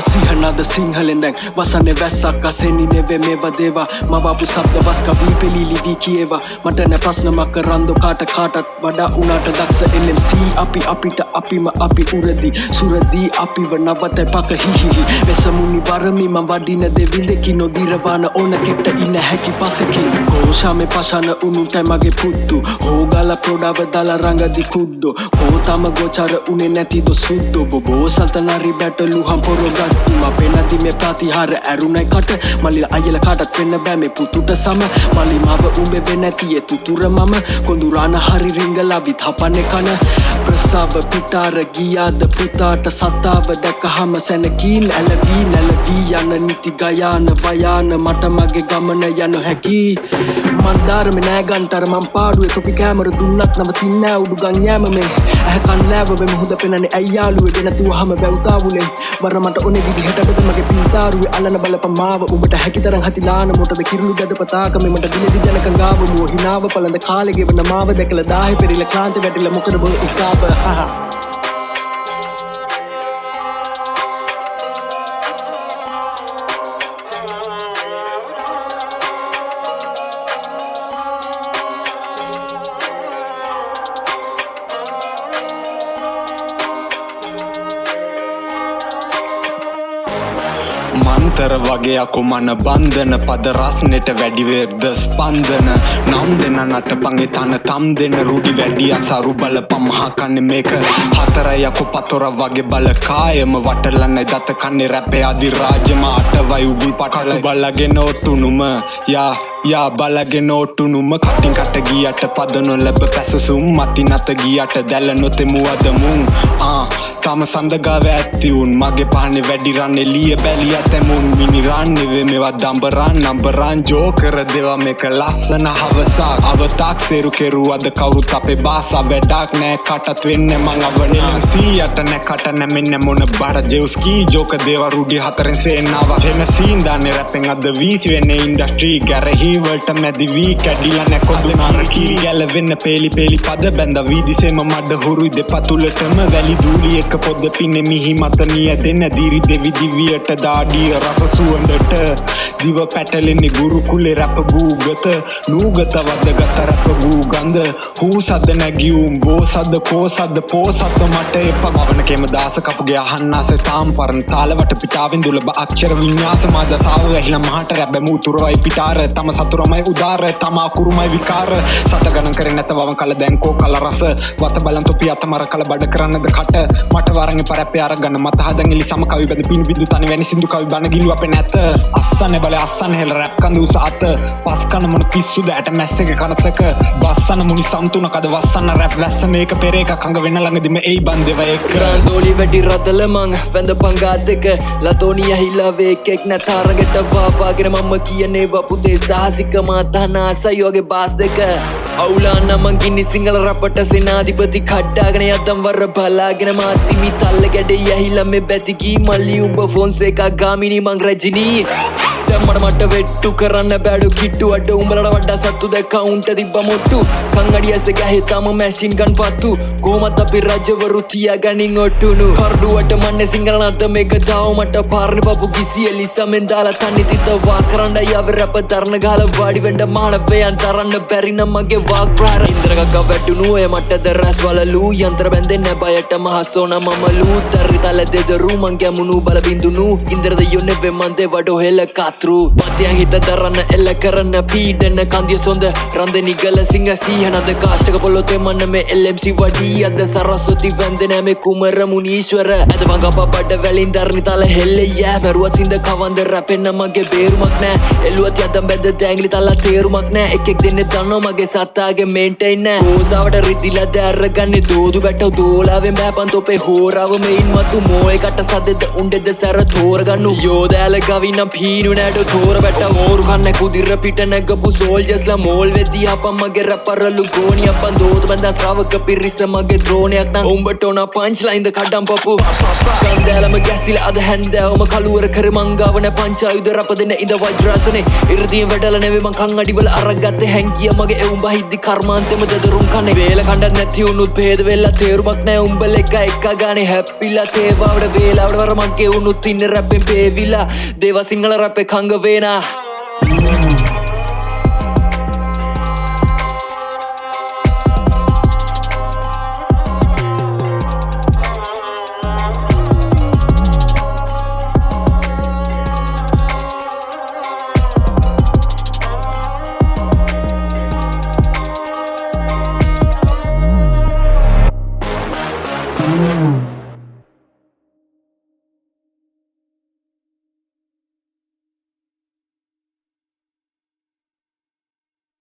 සිහනද සිංහලෙන් දැන් වසනෙ වැස්සක් අසෙනි නෙවේ මේවා දේවා මවාපු සබ්ද වස්ක වී පෙලිලි වී කියේවා මට නැ ප්‍රශ්නමක්ක රන්දො කාට කාටත් වඩා උනාට දක්ෂ එල්ලම්C අපි අපිට අපිම අපි උරදි සුරදී අපිව නවත පක හිහිහි වෙසමුණි වරමි ම වඩින දෙවිල්ලෙකි නොදිරවාන ඕන කෙට්ට ඉන්න හැකි පසකින් කෝෂාම පශන උනුටයි මගේ පුත්තු හෝගල ප්‍රොඩාව දල රංගදි කුද්දෝ කෝතම ගෝචර උනේ නැතිද සුද්දෝ බොබෝ සල්තනරි බැටලු හම්පොරොගත්තු ම පෙනදි මේ ප්‍රතිහාර ඇරුණයි කට මලිල අයල කාටත් වෙන්න බෑ මේ පුතුට සම මලි මව උඹේ වෙනැතිය තුතුර මම කොඳුරාන හරි රිංගලා විත් හපනෙ කන ප්‍රසාව පිටාර ගියාද පුතාට සතාව දැකහම සැනකින් ඇලවී නැලවී යන නිති ගයාන වයාන මට මගේ ගමන යන හැකි මන්දාරම නෑගන්ටර මං පාඩුවේ තොපි කෑමර දුන්නත් නවතින්නෑ උඩු ගංයෑමමේ ඇහකන් ලෑවබෙම හොඳ පෙනනේ ඇයියාලුවේ ගෙනතුව හම බැවතාවුලේ වරමට ඔනෙ විදි හෙටබද මගේ පින්තාරුවේ අලන බලප මාව උඹට හැකිතරන් හතිලාන මොටද කිරුළු ගැද පතාකම මට දිලදි ජනක ගාවමුව හිනාව පලඳ කාලෙගෙවන මාව දැකල දාහි පෙරිල ක්ලාන්ත වැටිල මොකද බො ඉකාප හා මන්තර වගේ අකුමන බන්ධන. පද රස්නෙට වැඩිවේද ස්පන්දන. නම් දෙන්න නට පගේ තන තම් දෙන්න රුඩි වැඩිය සරු බල පමහකන්න මේක. හතරයකු පතොර වගේ බල කායම වටලන්න දත කන්නේ රැපේ අධිරාජම අටවයි උගුල් පටල බලගෙන ඔට්ටුනුම යා යා බලගෙන ඔට්ටුනුම කටින් කට ගියට පදනො ලැබ පැසසුම් මති නත ගියට දැල නොතෙමු අදමුන් ආ තම සඳගාව ඇත්තිවුන් මගේ පහනෙ වැඩිරන්න එලිය බැලි ඇතැමුන් මිනිරන්නෙවේ මෙවා දම්බරන් නම්බරන් ජෝකර දෙවා. මේක ලස්සන හවසා අවතාක් සෙරු කෙරු අද කවුරුත් අපේ බාසා වැඩක් නෑ. කටත් වෙන්න මං අවනෙලම් සීයට නැ කට නැමෙන්න මොන බඩ ජෙවස්කී ජෝක දේව රුඩි හතරෙන් සේනාව හෙම සීන්දාන්නේ රැපෙන් අද වීසි වෙන්න ඉන්ඩස්ට්‍රී ගැරහිවලට මැදි වී කැඩිය නැකොද නරකී ගැලවෙන්න පේලි පේලි පද බැඳ වීදිසේම මඩ හුරුයි දෙපතුලටම වැලි දූලි එක පොද පින්න මිහි මතනිය දෙන්න දිරි දෙවිදිවියට දාඩිය රස සුවන්ඩට දිව පැටලෙන්නේ ගුරුකුලෙ රැප ගූගත නූගත වදගත රැප ගූ ගන්ද හූ සද නැගියුම් බෝ සද කෝ සද පෝ සත්ව මට එප. මවනකෙම දාස කපුගේ අහන්නාස තාම් පරන් තාලවට පිටාවෙන් දුලබ අක්ෂර විඤ්ඥාස මදසාාව වැහිල මහට රැබැමූ තුරවයි පිටාර. තම සතුරමයි උදාර තමා කුරුමයි විකාර සත ගන කර නැත වම කල දැන්කෝ කල රස වත බලන්තොපි අතමර කල බඩ කරන්නද කට මට වරග පරප අරගන්න මත හදගලි සම කවි බද පින් බිදු තන වැනි සිදු කවි බන ගිලුව අප නැත අස්සන බල අස්සන් හෙල රැප්කඳ උස අත පස්කන මොන පිස්සුද ඇට මැස්සක කනතක බස්සන මුනි සම්තුන කද වස්සන්න රැප් වැස්ස මේක පෙරේක කඟ වෙන්න ළඟදිම ඒ බන්දව එක් දෝලි වැඩි රදල මං වැඳ පංගා දෙක ලතෝනිය හිල්ලාවේ එකෙක් නැතාරගෙට වාවාගෙන මම කියන්නේ වපුදේ සාහසික මාතහනා සයෝගේ බාස් දෙක. අවුලාන්න මංගින්නි සිංහල රපට සෙනාධිපති කඩ්ඩාගෙන යදම් වර බලාගෙන මාතිමි තල්ල ගැඩේ ඇහිල්ල මේ බැතිකී මල්ලි උඹ ෆෝන්සේ එකක් ගාමිනි මං රජනී. දැම්මට මට වෙට්ටු කරන්න බෑඩු කිට්ටු අඩ උඹලට වඩා සත්තු දැ කවුන්ට තිබ්බ මොට්ටු කංගඩියස ගැහෙතාම මැසින් ගන් පත්තු කෝමත් අපි රජවරු තිය ගනින් ඔට්ටුනු කරඩුවට මන්න සිංහල නත මේක දාවමට පාරණ පපු කිසිය ලිසමෙන් දාලා තන්නි තිතවා කරන්න යව රැප තරණ ගාල වාඩි වෙන්ඩ මානවයන් තරන්න බැරින මගේ වාක් ප්‍රාර ඉන්ද්‍රගක වැටුණු එය මටද රැස් වලලු යන්ත්‍ර බැඳෙන්න බයට මහස්සෝන මමලු තරි තල දෙදරු මං ගැමුණු බලබිඳුණු ඉන්ද්‍රද යොන්න වෙමන්දේ වඩෝ හෙල කත්රු පතියන් හිත දරන්න එල්ල කරන්න පීඩන්න කන්දිය සොඳ රන්ද නිගල සිංහ සීහනද කාෂ්ටක පොල්ලොතේ මන්න මේ එල්ලම්සි වඩී අද සරස්වති වැන්දනෑ මේ කුමර මුනීශ්වර ඇද වංගප බඩ වැලින් දරණි තල හෙල්ලෙ යෑ මැරුවත් සින්ද කවන්ද රැපෙන්න්න මගේ බේරුමක් නෑ එල්ලුවත් යදම් බැද දැංගලි තල්ලා තේරුමක් නෑ එකෙක් දෙන්න දන්නෝ මගේ සත්තාගේ මේන්ටෙන්න ඕසාාවට රිදිල දැරගන්න දෝදු වැටව දෝලාවෙන් බෑපන් තොපේ හෝරාව මෙයින් මතු මෝයකට සදෙද උන්ඩෙද සැර තෝරගන්නු යෝදෑල ගවිනම් පීනු නෑඩ වැඩ තෝර වැට ඕරු කන්න කුදිර පිට නැගපු සෝල්ජස්ලා මෝල් වෙදී අපන් මගේ රැපරලු ගෝනි අපන් දෝත බඳ ශ්‍රාවක පිරිස මගේ ද්‍රෝණයක් නම් උඹට ඕන පංච් ලයින්ද කඩම් පපු. කන්දෑලම ගැසිල අද හැන්දෑවම කළුවර කර මංගාවන පංචායුද රපදෙන ඉඳ වජ්‍රාසනේ. ඉරදිය වැඩල නෙවේ මං කං අඩිවල අරගත්ත හැංගිය මගේ එවුම් බහිද්දි කර්මාන්තෙම දෙදරුම් කන්නේ. වේල කණ්ඩක් නැති උනුත් පේද වෙල්ලා තේරුමක් නෑ උඹල එක එක ගානේ හැප්පිලා තේවාවට වේලාවට වර මං කෙවුනුත් ඉන්න රැප්පෙන් පේවිලා දේව සිංහල රැප්පේ කංග වේනා